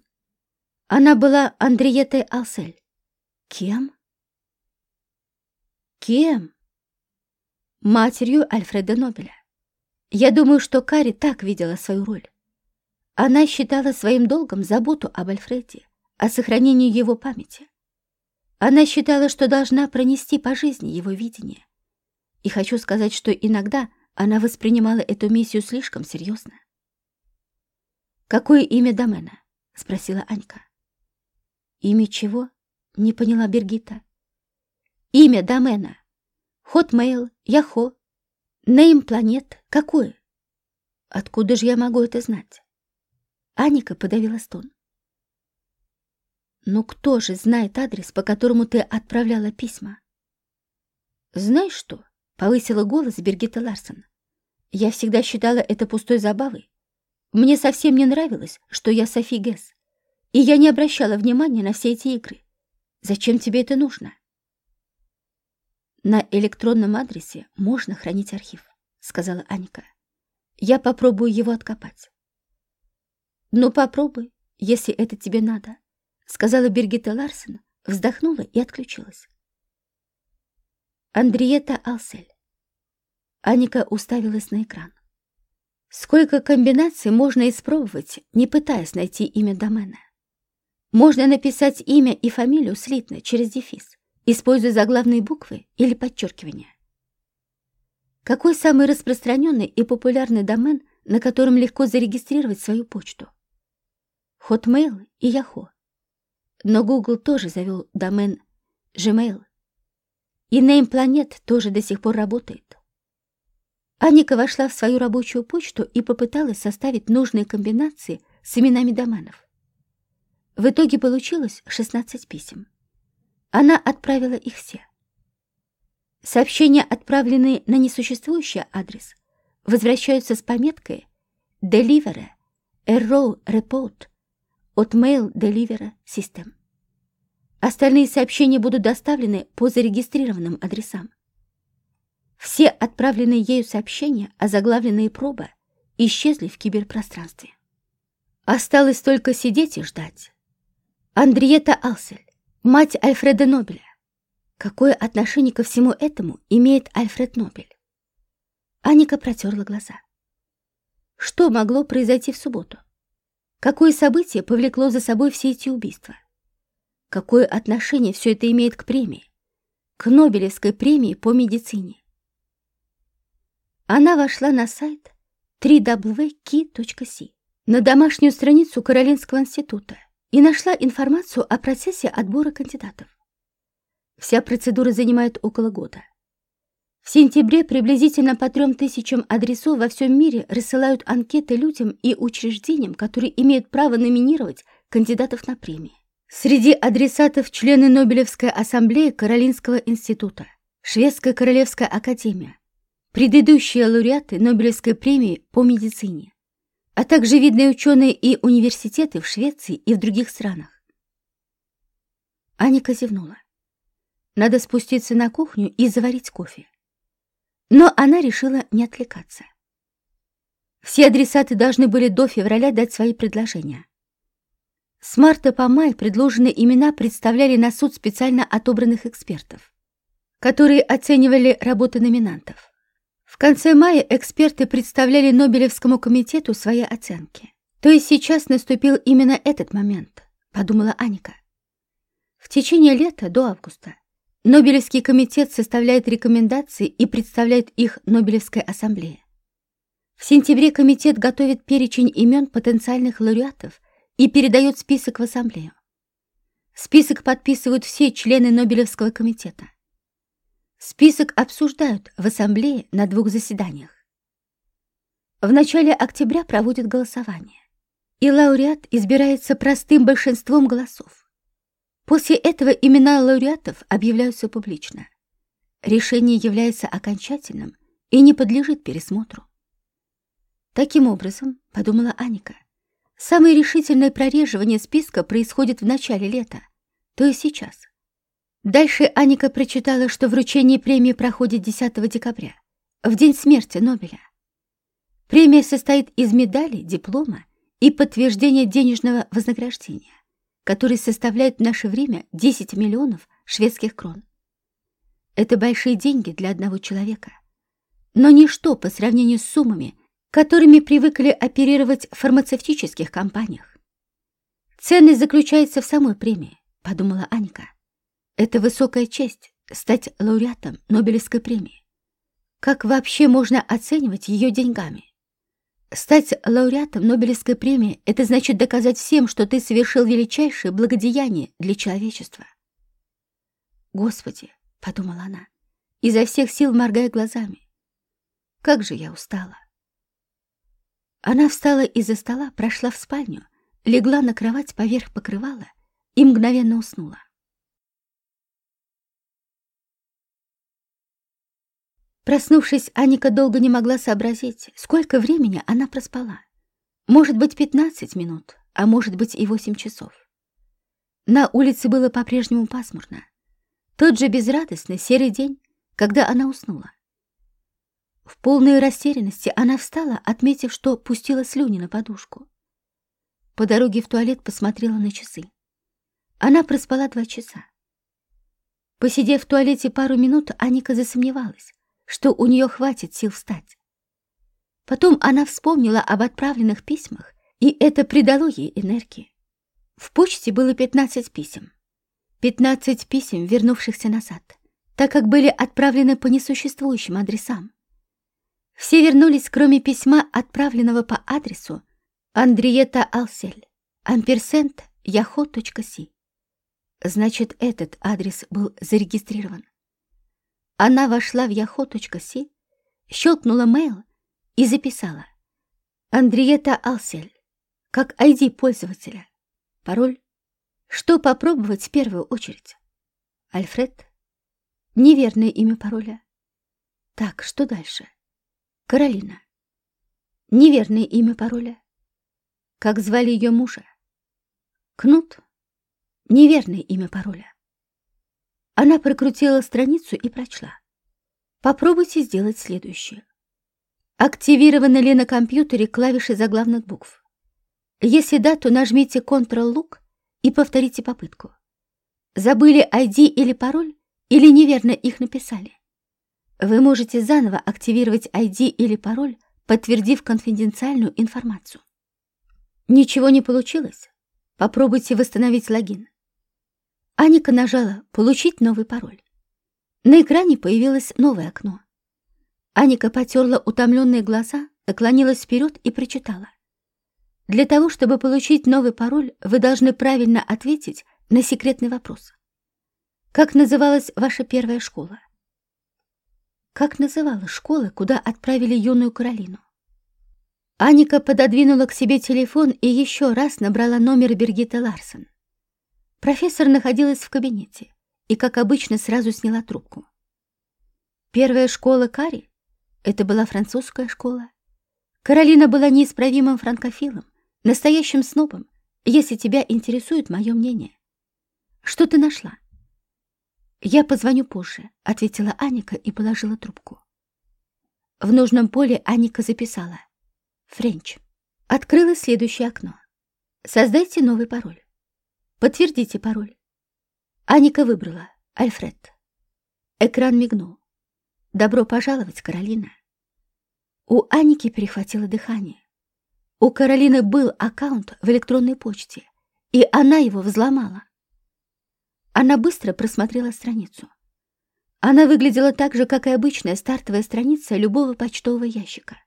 Speaker 1: «Она была Андриетой Алсель». «Кем?» «Кем?» матерью Альфреда Нобеля. Я думаю, что Кари так видела свою роль. Она считала своим долгом заботу об Альфреде, о сохранении его памяти. Она считала, что должна пронести по жизни его видение. И хочу сказать, что иногда она воспринимала эту миссию слишком серьезно. «Какое имя домена?» — спросила Анька. «Имя чего?» — не поняла Бергита. «Имя домена. Хотмейл, Яхо, Нейм планет. Какое? Откуда же я могу это знать? Аника подавила стон. Ну кто же знает адрес, по которому ты отправляла письма? Знаешь что? Повысила голос Бергита Ларсон. Я всегда считала это пустой забавой. Мне совсем не нравилось, что я Софи Гесс. И я не обращала внимания на все эти игры. Зачем тебе это нужно? «На электронном адресе можно хранить архив», — сказала Аника. «Я попробую его откопать». «Ну, попробуй, если это тебе надо», — сказала Бергита Ларсен, вздохнула и отключилась. Андриета Алсель. Аника уставилась на экран. Сколько комбинаций можно испробовать, не пытаясь найти имя домена? Можно написать имя и фамилию слитно, через дефис используя заглавные буквы или подчеркивания. Какой самый распространенный и популярный домен, на котором легко зарегистрировать свою почту? Hotmail и Yahoo. Но Google тоже завел домен Gmail. И NamePlanet тоже до сих пор работает. Аника вошла в свою рабочую почту и попыталась составить нужные комбинации с именами доменов. В итоге получилось 16 писем. Она отправила их все. Сообщения, отправленные на несуществующий адрес, возвращаются с пометкой «Delivery Error Report» от Mail Delivery System. Остальные сообщения будут доставлены по зарегистрированным адресам. Все отправленные ею сообщения, озаглавленные проба, исчезли в киберпространстве. Осталось только сидеть и ждать. Андриета Алсель, Мать Альфреда Нобеля. Какое отношение ко всему этому имеет Альфред Нобель? Аника протерла глаза. Что могло произойти в субботу? Какое событие повлекло за собой все эти убийства? Какое отношение все это имеет к премии? К Нобелевской премии по медицине? Она вошла на сайт www.ki.si, на домашнюю страницу Каролинского института, и нашла информацию о процессе отбора кандидатов. Вся процедура занимает около года. В сентябре приблизительно по трем тысячам адресов во всем мире рассылают анкеты людям и учреждениям, которые имеют право номинировать кандидатов на премии. Среди адресатов члены Нобелевской ассамблеи Каролинского института, Шведская королевская академия, предыдущие лауреаты Нобелевской премии по медицине, а также видные ученые и университеты в Швеции и в других странах. Аника зевнула. Надо спуститься на кухню и заварить кофе. Но она решила не отвлекаться. Все адресаты должны были до февраля дать свои предложения. С марта по май предложенные имена представляли на суд специально отобранных экспертов, которые оценивали работы номинантов. В конце мая эксперты представляли Нобелевскому комитету свои оценки. То есть сейчас наступил именно этот момент, подумала Аника. В течение лета до августа Нобелевский комитет составляет рекомендации и представляет их Нобелевской ассамблее. В сентябре комитет готовит перечень имен потенциальных лауреатов и передает список в ассамблею. Список подписывают все члены Нобелевского комитета. Список обсуждают в ассамблее на двух заседаниях. В начале октября проводят голосование, и лауреат избирается простым большинством голосов. После этого имена лауреатов объявляются публично. Решение является окончательным и не подлежит пересмотру. Таким образом, подумала Аника, самое решительное прореживание списка происходит в начале лета, то есть сейчас. Дальше Аника прочитала, что вручение премии проходит 10 декабря, в день смерти Нобеля. Премия состоит из медали, диплома и подтверждения денежного вознаграждения который составляет в наше время 10 миллионов шведских крон. Это большие деньги для одного человека, но ничто по сравнению с суммами, которыми привыкли оперировать в фармацевтических компаниях. Ценность заключается в самой премии, подумала Аника. Это высокая честь стать лауреатом Нобелевской премии. Как вообще можно оценивать ее деньгами? Стать лауреатом Нобелевской премии — это значит доказать всем, что ты совершил величайшее благодеяние для человечества. «Господи!» — подумала она, изо всех сил моргая глазами. «Как же я устала!» Она встала из-за стола, прошла в спальню, легла на кровать поверх покрывала и мгновенно уснула. Проснувшись, Аника долго не могла сообразить, сколько времени она проспала. Может быть, 15 минут, а может быть и 8 часов. На улице было по-прежнему пасмурно. Тот же безрадостный серый день, когда она уснула. В полной растерянности она встала, отметив, что пустила слюни на подушку. По дороге в туалет посмотрела на часы. Она проспала два часа. Посидев в туалете пару минут, Аника засомневалась, что у нее хватит сил встать. Потом она вспомнила об отправленных письмах, и это придало ей энергии. В почте было 15 писем. 15 писем, вернувшихся назад, так как были отправлены по несуществующим адресам. Все вернулись, кроме письма, отправленного по адресу Андриета Алсель, амперсент, яхо.си. Значит, этот адрес был зарегистрирован. Она вошла в yahoo.si, щелкнула mail и записала Андриета Алсель, как ID пользователя. Пароль. Что попробовать в первую очередь? Альфред. Неверное имя пароля. Так, что дальше? Каролина. Неверное имя пароля. Как звали ее мужа? Кнут. Неверное имя пароля. Она прокрутила страницу и прочла. Попробуйте сделать следующее. Активированы ли на компьютере клавиши заглавных букв? Если да, то нажмите Ctrl-Look и повторите попытку. Забыли ID или пароль, или неверно их написали? Вы можете заново активировать ID или пароль, подтвердив конфиденциальную информацию. Ничего не получилось? Попробуйте восстановить логин. Аника нажала «Получить новый пароль». На экране появилось новое окно. Аника потерла утомленные глаза, наклонилась вперед и прочитала. Для того, чтобы получить новый пароль, вы должны правильно ответить на секретный вопрос. Как называлась ваша первая школа? как называлась школа, куда отправили юную Каролину. Аника пододвинула к себе телефон и еще раз набрала номер Бергиты Ларсон. Профессор находилась в кабинете и, как обычно, сразу сняла трубку. Первая школа Кари — это была французская школа. Каролина была неисправимым франкофилом, настоящим снобом, если тебя интересует мое мнение. Что ты нашла? Я позвоню позже, ответила Аника и положила трубку. В нужном поле Аника записала. Френч. Открыла следующее окно. Создайте новый пароль. Подтвердите пароль. Аника выбрала. Альфред. Экран мигнул. Добро пожаловать, Каролина. У Аники перехватило дыхание. У Каролины был аккаунт в электронной почте, и она его взломала. Она быстро просмотрела страницу. Она выглядела так же, как и обычная стартовая страница любого почтового ящика.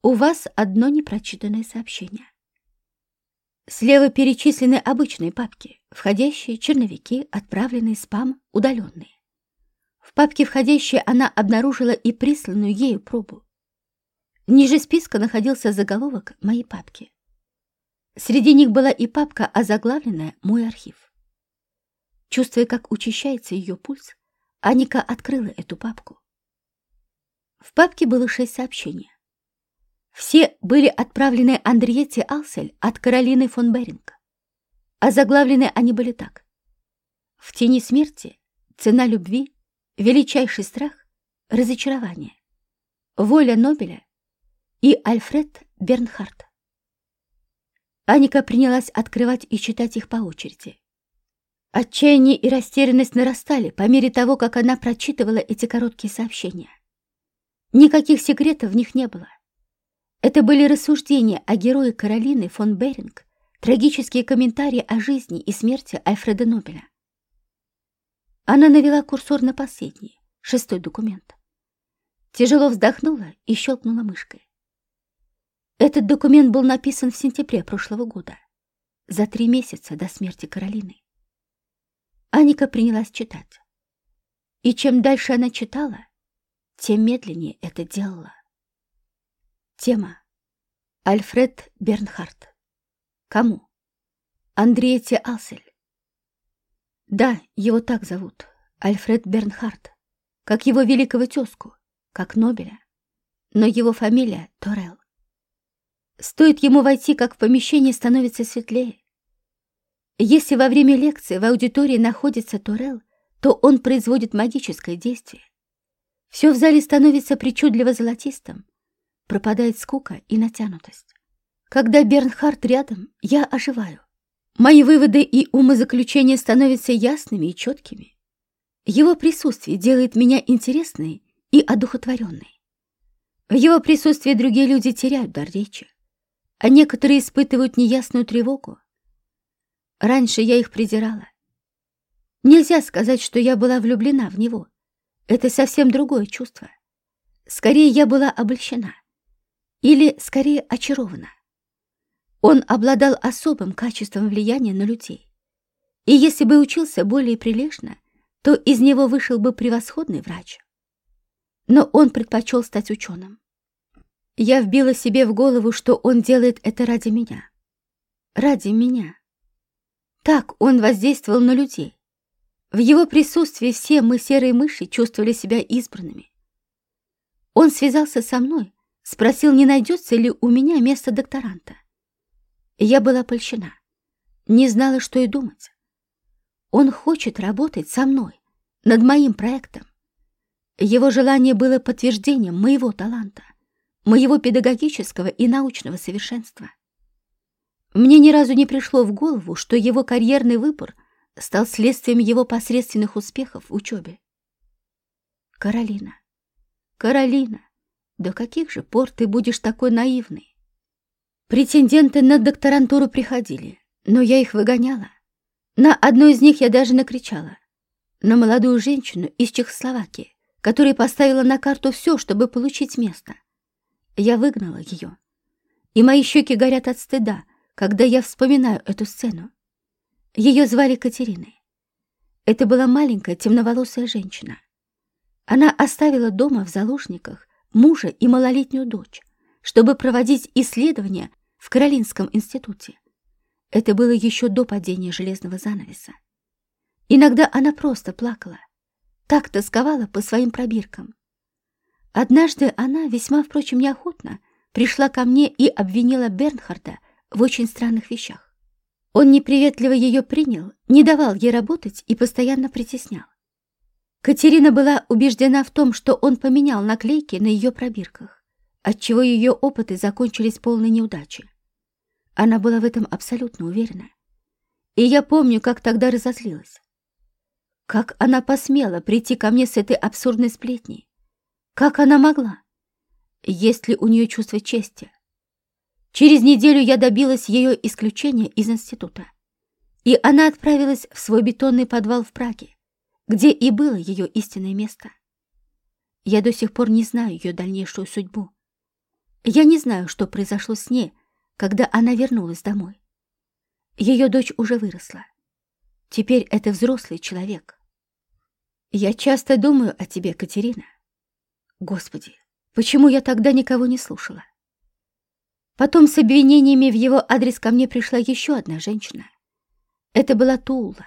Speaker 1: У вас одно непрочитанное сообщение. Слева перечислены обычные папки, входящие, черновики, отправленные спам, удаленные. В папке входящие она обнаружила и присланную ею пробу. Ниже списка находился заголовок «Мои папки». Среди них была и папка, озаглавленная «Мой архив». Чувствуя, как учащается ее пульс, Аника открыла эту папку. В папке было шесть сообщений. Все были отправлены Андриете Алсель от Каролины фон Беринг. А заглавлены они были так. В тени смерти, цена любви, величайший страх, разочарование, воля Нобеля и Альфред Бернхард. Аника принялась открывать и читать их по очереди. Отчаяние и растерянность нарастали по мере того, как она прочитывала эти короткие сообщения. Никаких секретов в них не было. Это были рассуждения о герое Каролины фон Беринг, трагические комментарии о жизни и смерти Альфреда Нобеля. Она навела курсор на последний, шестой документ. Тяжело вздохнула и щелкнула мышкой. Этот документ был написан в сентябре прошлого года, за три месяца до смерти Каролины. Аника принялась читать. И чем дальше она читала, тем медленнее это делала. Тема. Альфред Бернхард. Кому? Андриете Алсель. Да, его так зовут. Альфред Бернхард. Как его великого тезку, как Нобеля. Но его фамилия Торел. Стоит ему войти, как в помещении становится светлее. Если во время лекции в аудитории находится Торел, то он производит магическое действие. Все в зале становится причудливо золотистым, пропадает скука и натянутость. Когда Бернхард рядом, я оживаю. Мои выводы и умозаключения становятся ясными и четкими. Его присутствие делает меня интересной и одухотворенной. В его присутствии другие люди теряют дар речи, а некоторые испытывают неясную тревогу. Раньше я их презирала. Нельзя сказать, что я была влюблена в него. Это совсем другое чувство. Скорее, я была обольщена. Или, скорее, очарована. Он обладал особым качеством влияния на людей. И если бы учился более прилежно, то из него вышел бы превосходный врач. Но он предпочел стать ученым. Я вбила себе в голову, что он делает это ради меня. Ради меня. Так он воздействовал на людей. В его присутствии все мы, серые мыши, чувствовали себя избранными. Он связался со мной, Спросил, не найдется ли у меня место докторанта. Я была польщена. Не знала, что и думать. Он хочет работать со мной, над моим проектом. Его желание было подтверждением моего таланта, моего педагогического и научного совершенства. Мне ни разу не пришло в голову, что его карьерный выбор стал следствием его посредственных успехов в учебе. Каролина, Каролина, до каких же пор ты будешь такой наивный? Претенденты на докторантуру приходили, но я их выгоняла. На одной из них я даже накричала. На молодую женщину из Чехословакии, которая поставила на карту все, чтобы получить место. Я выгнала ее. И мои щеки горят от стыда, когда я вспоминаю эту сцену. Ее звали Катериной. Это была маленькая темноволосая женщина. Она оставила дома в заложниках мужа и малолетнюю дочь, чтобы проводить исследования в Каролинском институте. Это было еще до падения железного занавеса. Иногда она просто плакала, так тосковала по своим пробиркам. Однажды она, весьма, впрочем, неохотно, пришла ко мне и обвинила Бернхарда в очень странных вещах. Он неприветливо ее принял, не давал ей работать и постоянно притеснял. Катерина была убеждена в том, что он поменял наклейки на ее пробирках, отчего ее опыты закончились полной неудачей. Она была в этом абсолютно уверена. И я помню, как тогда разозлилась. Как она посмела прийти ко мне с этой абсурдной сплетней? Как она могла? Есть ли у нее чувство чести? Через неделю я добилась ее исключения из института. И она отправилась в свой бетонный подвал в Праге, где и было ее истинное место. Я до сих пор не знаю ее дальнейшую судьбу. Я не знаю, что произошло с ней, когда она вернулась домой. Ее дочь уже выросла. Теперь это взрослый человек. Я часто думаю о тебе, Катерина. Господи, почему я тогда никого не слушала? Потом с обвинениями в его адрес ко мне пришла еще одна женщина. Это была Туула,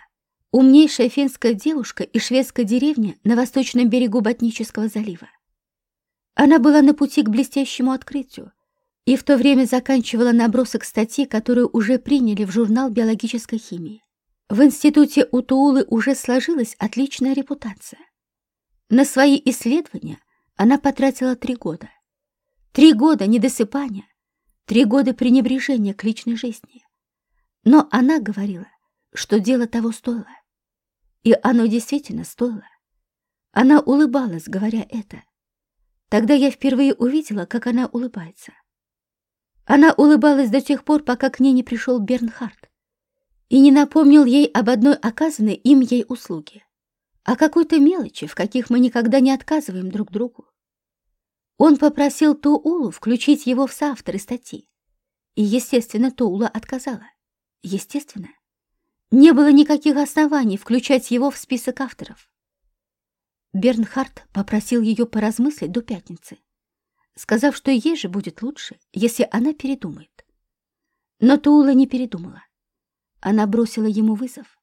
Speaker 1: умнейшая финская девушка из шведской деревни на восточном берегу Ботнического залива. Она была на пути к блестящему открытию и в то время заканчивала набросок статьи, которую уже приняли в журнал биологической химии. В институте у Туулы уже сложилась отличная репутация. На свои исследования она потратила три года. Три года недосыпания, три года пренебрежения к личной жизни. Но она говорила, что дело того стоило. И оно действительно стоило. Она улыбалась, говоря это. Тогда я впервые увидела, как она улыбается. Она улыбалась до тех пор, пока к ней не пришел Бернхард и не напомнил ей об одной оказанной им ей услуге, о какой-то мелочи, в каких мы никогда не отказываем друг другу. Он попросил Тоулу включить его в соавторы статьи, и, естественно, Тоула отказала. Естественно. Не было никаких оснований включать его в список авторов. Бернхард попросил ее поразмыслить до пятницы, сказав, что ей же будет лучше, если она передумает. Но Тула не передумала. Она бросила ему вызов,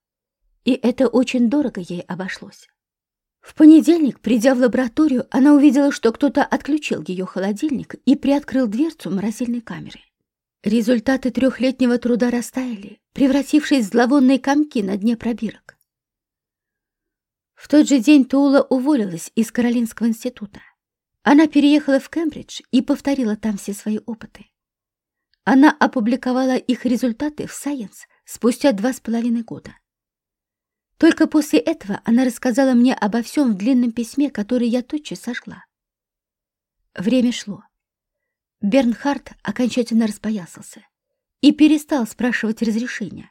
Speaker 1: и это очень дорого ей обошлось. В понедельник, придя в лабораторию, она увидела, что кто-то отключил ее холодильник и приоткрыл дверцу морозильной камеры. Результаты трехлетнего труда растаяли, превратившись в зловонные комки на дне пробирок. В тот же день Тула уволилась из Каролинского института. Она переехала в Кембридж и повторила там все свои опыты. Она опубликовала их результаты в Science спустя два с половиной года. Только после этого она рассказала мне обо всем в длинном письме, которое я тотчас сожгла. Время шло. Бернхард окончательно распоясался и перестал спрашивать разрешения.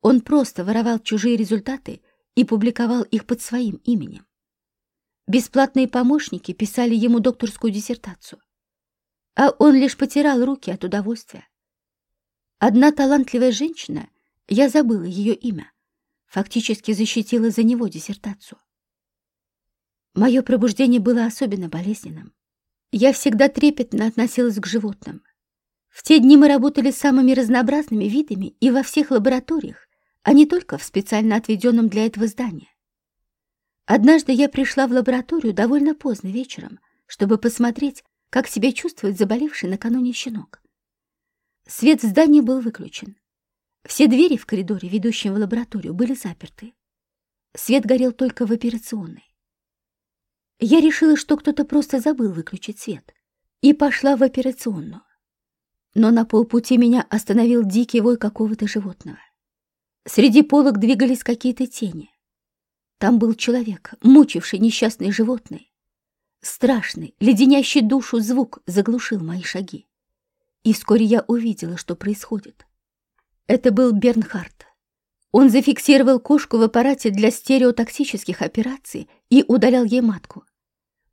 Speaker 1: Он просто воровал чужие результаты и публиковал их под своим именем. Бесплатные помощники писали ему докторскую диссертацию, а он лишь потирал руки от удовольствия. Одна талантливая женщина, я забыла ее имя, фактически защитила за него диссертацию. Мое пробуждение было особенно болезненным. Я всегда трепетно относилась к животным. В те дни мы работали с самыми разнообразными видами и во всех лабораториях, а не только в специально отведенном для этого здании. Однажды я пришла в лабораторию довольно поздно вечером, чтобы посмотреть, как себя чувствует заболевший накануне щенок. Свет в здании был выключен. Все двери в коридоре, ведущем в лабораторию, были заперты. Свет горел только в операционной. Я решила, что кто-то просто забыл выключить свет, и пошла в операционную. Но на полпути меня остановил дикий вой какого-то животного. Среди полок двигались какие-то тени. Там был человек, мучивший несчастное животное. Страшный, леденящий душу звук заглушил мои шаги. И вскоре я увидела, что происходит. Это был Бернхард. Он зафиксировал кошку в аппарате для стереотоксических операций и удалял ей матку.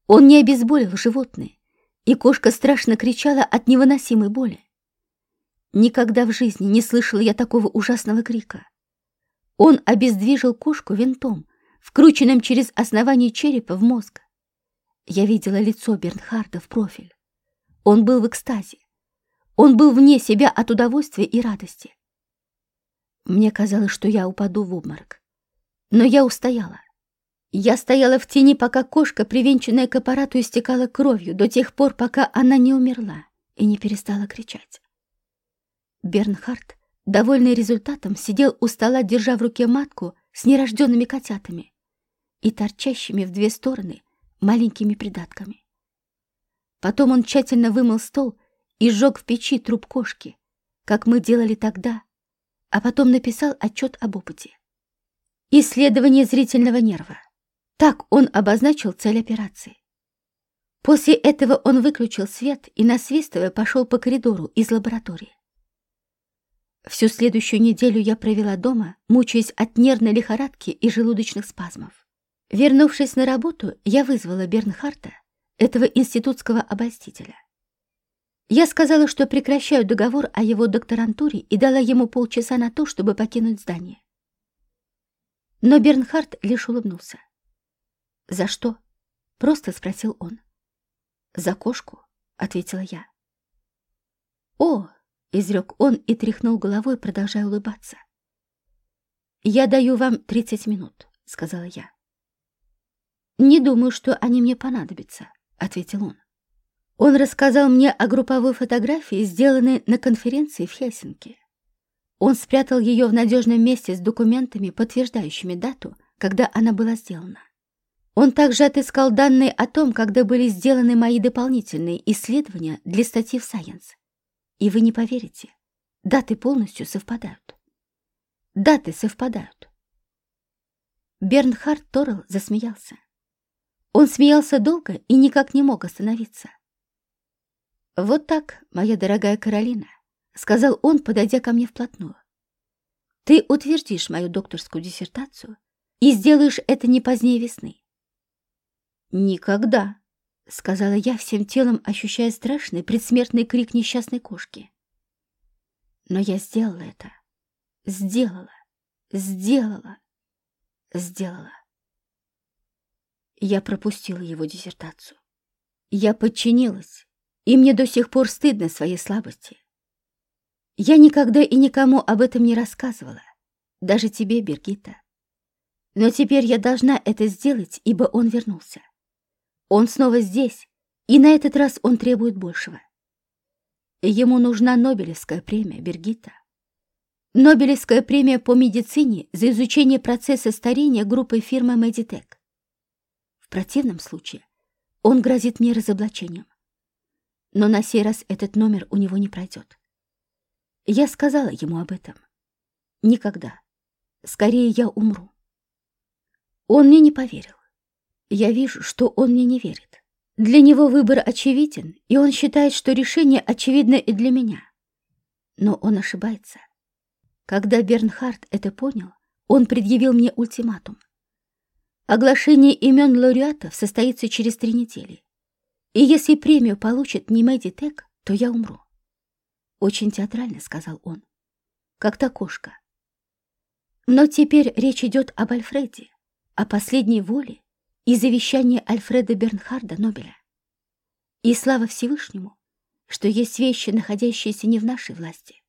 Speaker 1: Он не обезболил животное, и кошка страшно кричала от невыносимой боли. Никогда в жизни не слышала я такого ужасного крика. Он обездвижил кошку винтом, вкрученным через основание черепа в мозг. Я видела лицо Бернхарда в профиль. Он был в экстазе. Он был вне себя от удовольствия и радости. Мне казалось, что я упаду в обморок. Но я устояла. Я стояла в тени, пока кошка, привинченная к аппарату, истекала кровью, до тех пор, пока она не умерла и не перестала кричать. Бернхард, довольный результатом, сидел у стола, держа в руке матку с нерожденными котятами и торчащими в две стороны маленькими придатками. Потом он тщательно вымыл стол и сжег в печи труп кошки, как мы делали тогда, а потом написал отчет об опыте. Исследование зрительного нерва. Так он обозначил цель операции. После этого он выключил свет и, насвистывая, пошел по коридору из лаборатории. Всю следующую неделю я провела дома, мучаясь от нервной лихорадки и желудочных спазмов. Вернувшись на работу, я вызвала Бернхарта, этого институтского обольстителя. Я сказала, что прекращаю договор о его докторантуре и дала ему полчаса на то, чтобы покинуть здание. Но Бернхард лишь улыбнулся. «За что?» — просто спросил он. «За кошку», — ответила я. «О!» — изрек он и тряхнул головой, продолжая улыбаться. «Я даю вам тридцать минут», — сказала я. «Не думаю, что они мне понадобятся», — ответил он. Он рассказал мне о групповой фотографии, сделанной на конференции в Хельсинки. Он спрятал ее в надежном месте с документами, подтверждающими дату, когда она была сделана. Он также отыскал данные о том, когда были сделаны мои дополнительные исследования для статьи в Science. И вы не поверите, даты полностью совпадают. Даты совпадают. Бернхард Торрелл засмеялся. Он смеялся долго и никак не мог остановиться. «Вот так, моя дорогая Каролина», — сказал он, подойдя ко мне вплотную. «Ты утвердишь мою докторскую диссертацию и сделаешь это не позднее весны». «Никогда», — сказала я всем телом, ощущая страшный предсмертный крик несчастной кошки. Но я сделала это. Сделала. Сделала. Сделала. Я пропустила его диссертацию. Я подчинилась, и мне до сих пор стыдно своей слабости. Я никогда и никому об этом не рассказывала, даже тебе, Бергита. Но теперь я должна это сделать, ибо он вернулся. Он снова здесь, и на этот раз он требует большего. Ему нужна Нобелевская премия, Бергита. Нобелевская премия по медицине за изучение процесса старения группой фирмы Meditech. В противном случае он грозит мне разоблачением. Но на сей раз этот номер у него не пройдет. Я сказала ему об этом. Никогда. Скорее я умру. Он мне не поверил. Я вижу, что он мне не верит. Для него выбор очевиден, и он считает, что решение очевидно и для меня. Но он ошибается. Когда Бернхард это понял, он предъявил мне ультиматум. Оглашение имен лауреатов состоится через три недели. И если премию получит не Мэдди Тек, то я умру. Очень театрально, сказал он. Как та кошка. Но теперь речь идет об Альфреде, о последней воле и завещании Альфреда Бернхарда Нобеля. И слава Всевышнему, что есть вещи, находящиеся не в нашей власти.